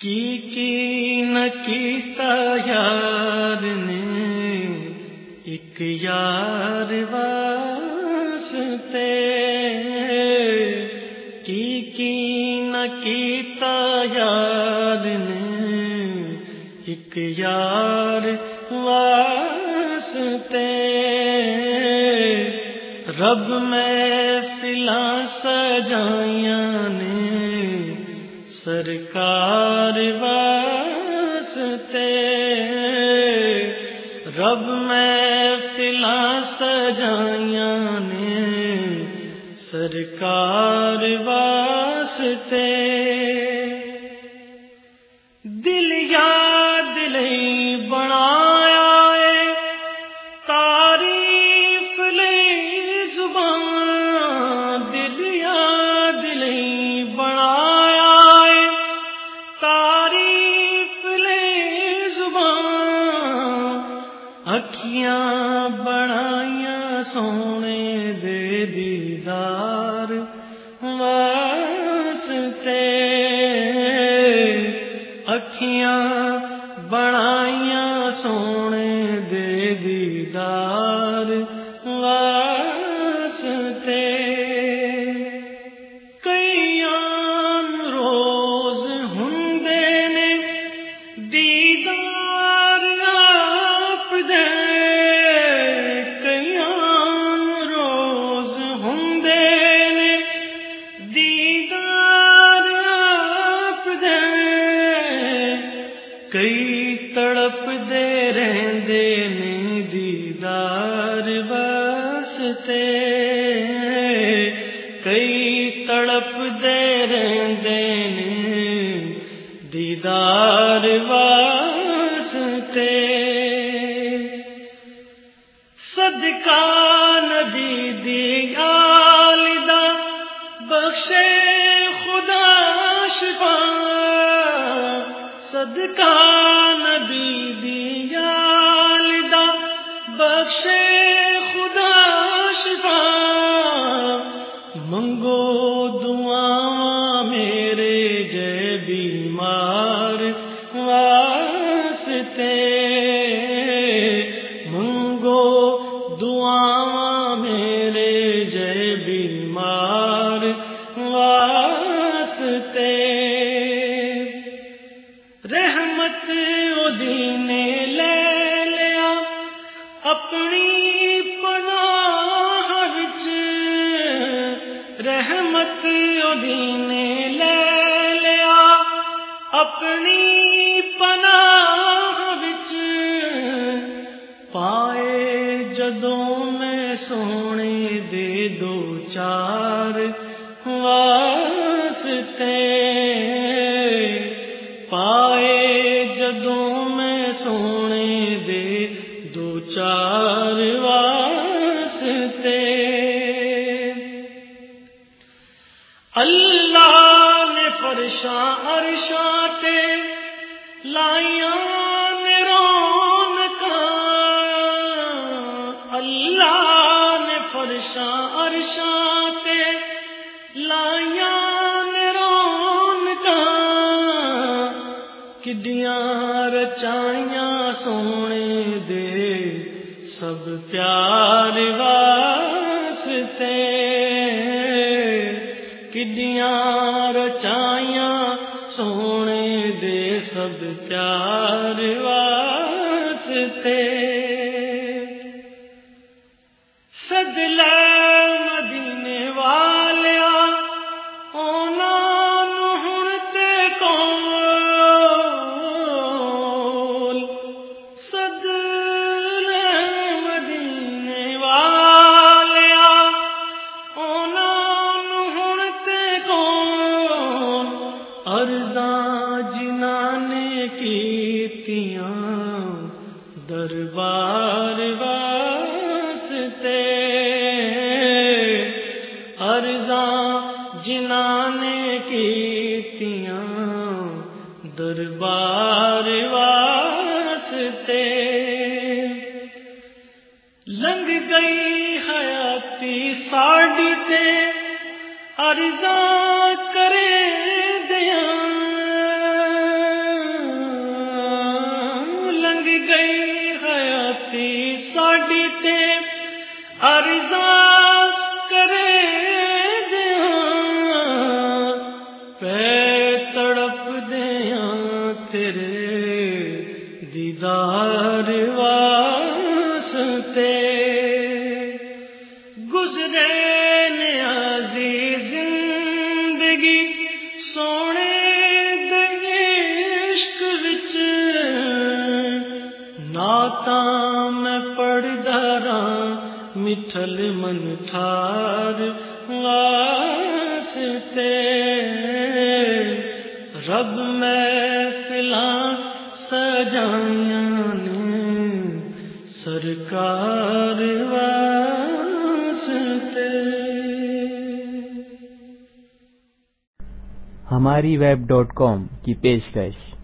کی کی نہ کیتا یار نے ایک یار واسطے کی کی نہ کیتا یار نے ایک یار واسطے رب میں فلا سجائیاں نے سرکار واسطے رب میں فلا سجائیاں نے سرکار واسطے دل سونے دے دیدار واسطے اکھیاں بنائیاں سونے دے دیدار۔ کئی تڑپ دے رہندے نے دیدار واسطے۔ کئی تڑپ دے رہندے نے دیدار واسطے۔ صدقہ نبی دی آل دا بخشے خدا شفا صدقہ نبی دیا لدا بخشے خدا شفا منگو اپنی پناہ وچ رحمت نے لے لیا۔ اپنی پناہ وچ پائے جدوں میں سونے دے دو چار۔ اللہ نے فرشاں عرشاں تے لائیاں نے اللہ نے فرشاں عرشاں تے لائیاں نے رونقاں کڈیاں رچائیاں سونے دے سب پیار واسطے۔ کدیاں رچائیاں سونے دے سب پیار واسطے سدلا نے کیتیاں دربار واسطے ارزاں جنہاں نے کیتیاں دربار واسطے۔ لنگ گئی حیاتی ساڈی تے ارزاں کرے۔ ارزا کرے دیا پہ تڑپ دیا تیرے دیدار مٹھل من تھار واسطے۔ رب میں فلا سجایا نے سرکار واسطے۔ ہماری ویب ڈاٹ کام کی پیشکش۔